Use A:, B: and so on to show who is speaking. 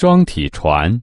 A: 双体船。